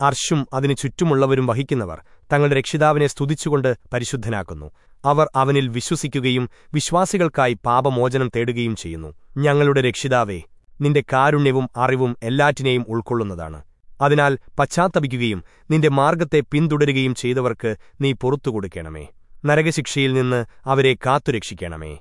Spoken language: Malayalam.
അർഷും അതിനു ചുറ്റുമുള്ളവരും വഹിക്കുന്നവർ തങ്ങളുടെ രക്ഷിതാവിനെ സ്തുതിച്ചുകൊണ്ട് പരിശുദ്ധനാക്കുന്നു. അവർ അവനിൽ വിശ്വസിക്കുകയും വിശ്വാസികൾക്കായി പാപമോചനം തേടുകയും ചെയ്യുന്നു. ഞങ്ങളുടെ രക്ഷിതാവേ നിന്റെ കാരുണ്യവും അറിവും എല്ലാറ്റിനെയും ഉൾക്കൊള്ളുന്നതാണ്. അതിനാൽ പശ്ചാത്തപിക്കുകയും നിന്റെ മാർഗത്തെ പിന്തുടരുകയും ചെയ്തവർക്ക് നീ പുറത്തുകൊടുക്കണമേ. നരകശിക്ഷയിൽ നിന്ന് അവരെ കാത്തുരക്ഷിക്കണമേ.